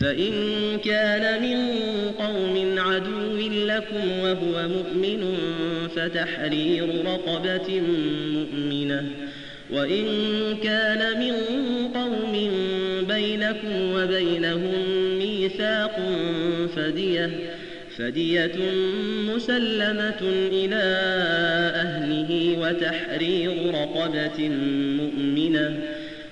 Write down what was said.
فإن كان من قوم عدو لكم وهو مؤمن فتحرير رقبة مؤمنة. وإن كان من قوم بينكم وبينهم ميثاق فدية فدية مسلمة إلى أهله وتحرير رقبة مؤمنة.